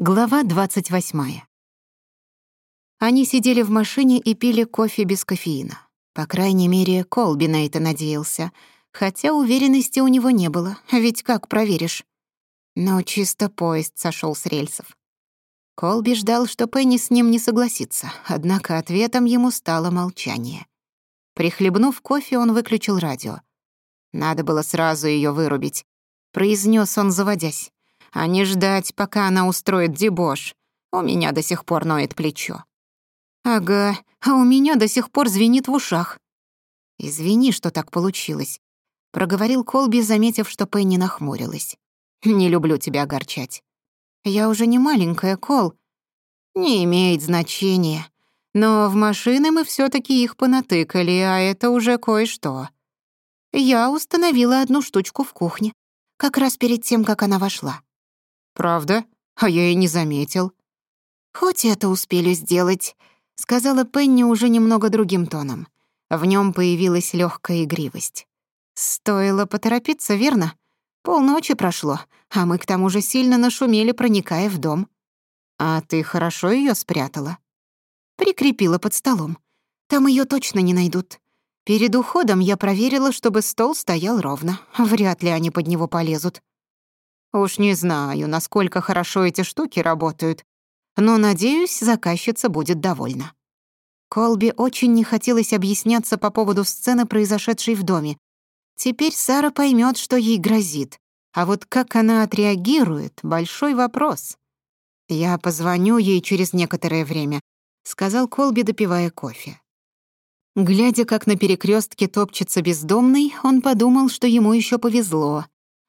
Глава 28. Они сидели в машине и пили кофе без кофеина. По крайней мере, Колби на это надеялся, хотя уверенности у него не было, ведь как проверишь? Но чисто поезд сошел с рельсов. Колби ждал, что Пенни с ним не согласится, однако ответом ему стало молчание. Прихлебнув кофе, он выключил радио. «Надо было сразу ее вырубить», — произнес он, заводясь. а не ждать, пока она устроит дебош. У меня до сих пор ноет плечо. Ага, а у меня до сих пор звенит в ушах. Извини, что так получилось, проговорил Колби, заметив, что Пенни нахмурилась. Не люблю тебя огорчать. Я уже не маленькая, Кол. Не имеет значения. Но в машины мы все таки их понатыкали, а это уже кое-что. Я установила одну штучку в кухне, как раз «Правда? А я и не заметил». «Хоть это успели сделать», — сказала Пенни уже немного другим тоном. В нем появилась легкая игривость. «Стоило поторопиться, верно? Полночи прошло, а мы к тому же сильно нашумели, проникая в дом». «А ты хорошо ее спрятала?» «Прикрепила под столом. Там ее точно не найдут. Перед уходом я проверила, чтобы стол стоял ровно. Вряд ли они под него полезут. «Уж не знаю, насколько хорошо эти штуки работают, но, надеюсь, заказчица будет довольна». Колби очень не хотелось объясняться по поводу сцены, произошедшей в доме. Теперь Сара поймет, что ей грозит. А вот как она отреагирует — большой вопрос. «Я позвоню ей через некоторое время», — сказал Колби, допивая кофе. Глядя, как на перекрестке топчется бездомный, он подумал, что ему еще повезло.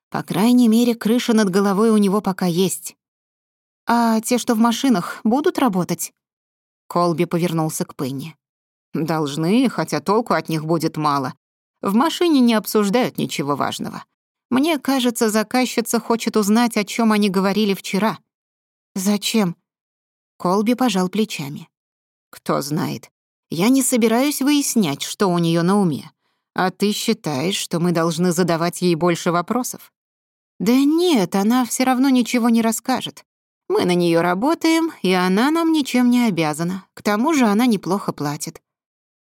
По крайней мере, крыша над головой у него пока есть. «А те, что в машинах, будут работать?» Колби повернулся к Пенни. «Должны, хотя толку от них будет мало. В машине не обсуждают ничего важного. Мне кажется, заказчица хочет узнать, о чем они говорили вчера». «Зачем?» Колби пожал плечами. «Кто знает. Я не собираюсь выяснять, что у нее на уме. А ты считаешь, что мы должны задавать ей больше вопросов?» Да нет, она все равно ничего не расскажет. Мы на нее работаем, и она нам ничем не обязана. К тому же она неплохо платит.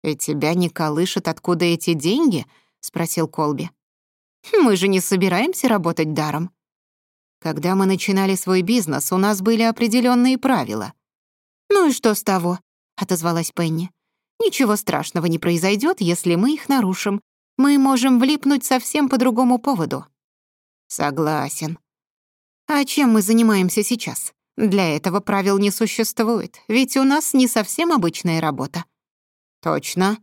«И тебя не колышет, откуда эти деньги?» — спросил Колби. «Мы же не собираемся работать даром. Когда мы начинали свой бизнес, у нас были определенные правила». «Ну и что с того?» — отозвалась Пенни. «Ничего страшного не произойдет, если мы их нарушим. Мы можем влипнуть Согласен. А чем мы занимаемся сейчас? Для этого правил не существует, ведь у нас не совсем обычная работа. Точно.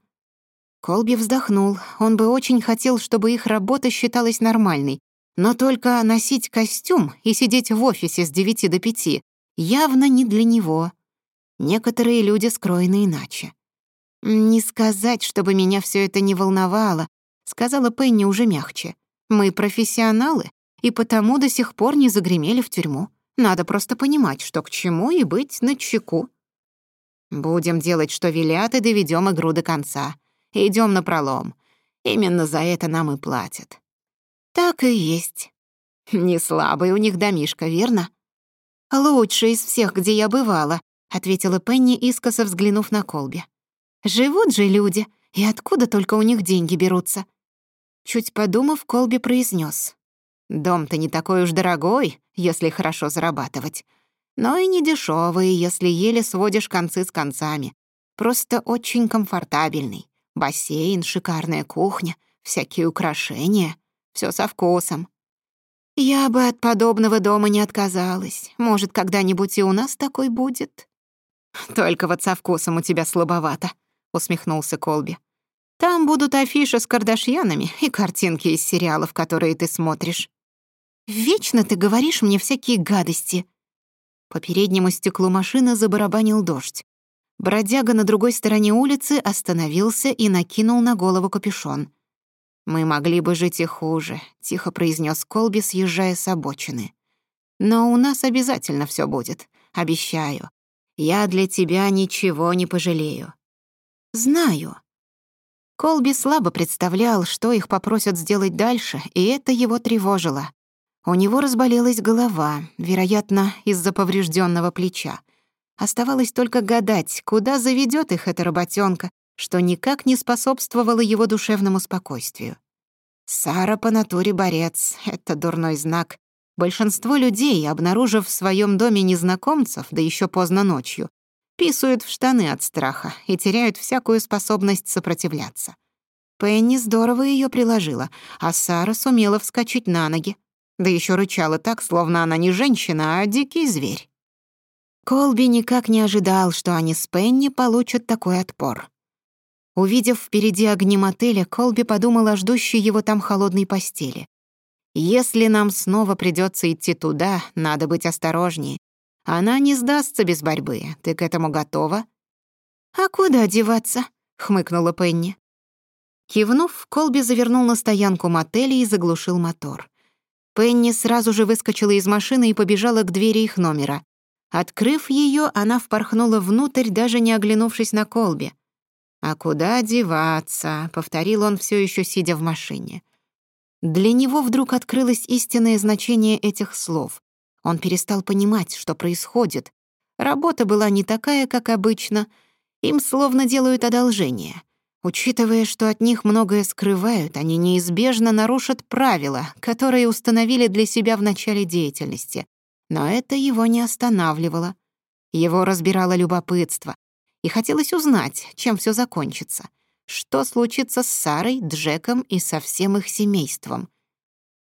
Колби вздохнул. Он бы очень хотел, чтобы их работа считалась нормальной. Но только носить костюм и сидеть в офисе с девяти до пяти явно не для него. Некоторые люди скроены иначе. «Не сказать, чтобы меня все это не волновало», — сказала Пенни уже мягче. «Мы профессионалы, и потому до сих пор не загремели в тюрьму. Надо просто понимать, что к чему, и быть на чеку. Будем делать, что велят, и доведем игру до конца. Идем на пролом. Именно за это нам и платят. Так и есть. Не слабый у них домишка, верно? Лучший из всех, где я бывала, ответила Пенни, искоса взглянув на Колбе. Живут же люди, и откуда только у них деньги берутся? Чуть подумав, Колби произнес: Дом-то не такой уж дорогой, если хорошо зарабатывать. Но и не дешевый, если еле сводишь концы с концами. Просто очень комфортабельный. Бассейн, шикарная кухня, всякие украшения. все со вкусом. Я бы от подобного дома не отказалась. Может, когда-нибудь и у нас такой будет. Только вот со вкусом у тебя слабовато, усмехнулся Колби. Там будут афиши с кардашьянами и картинки из сериалов, которые ты смотришь. Вечно ты говоришь мне всякие гадости. По переднему стеклу машины забарабанил дождь. Бродяга на другой стороне улицы остановился и накинул на голову капюшон. «Мы могли бы жить и хуже», — тихо произнес Колби, съезжая с обочины. «Но у нас обязательно все будет, обещаю. Я для тебя ничего не пожалею». «Знаю». Колби слабо представлял, что их попросят сделать дальше, и это его тревожило. У него разболелась голова, вероятно, из-за поврежденного плеча. Оставалось только гадать, куда заведет их эта работенка, что никак не способствовало его душевному спокойствию. Сара по натуре борец, это дурной знак. Большинство людей, обнаружив в своем доме незнакомцев, да еще поздно ночью, писают в штаны от страха и теряют всякую способность сопротивляться. Пенни здорово ее приложила, а Сара сумела вскочить на ноги, Да еще рычала так, словно она не женщина, а дикий зверь. Колби никак не ожидал, что они с Пенни получат такой отпор. Увидев впереди огни мотеля, Колби подумал о ждущей его там холодной постели. «Если нам снова придется идти туда, надо быть осторожнее. Она не сдастся без борьбы. Ты к этому готова?» «А куда деваться?» — хмыкнула Пенни. Кивнув, Колби завернул на стоянку мотеля и заглушил мотор. Пенни сразу же выскочила из машины и побежала к двери их номера. Открыв ее, она впорхнула внутрь, даже не оглянувшись на колбе. «А куда деваться?» — повторил он, все еще сидя в машине. Для него вдруг открылось истинное значение этих слов. Он перестал понимать, что происходит. Работа была не такая, как обычно. Им словно делают одолжение. Учитывая, что от них многое скрывают, они неизбежно нарушат правила, которые установили для себя в начале деятельности. Но это его не останавливало. Его разбирало любопытство. И хотелось узнать, чем все закончится. Что случится с Сарой, Джеком и со всем их семейством.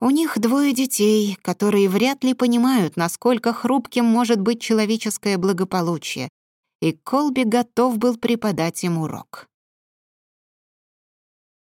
У них двое детей, которые вряд ли понимают, насколько хрупким может быть человеческое благополучие. И Колби готов был преподать им урок.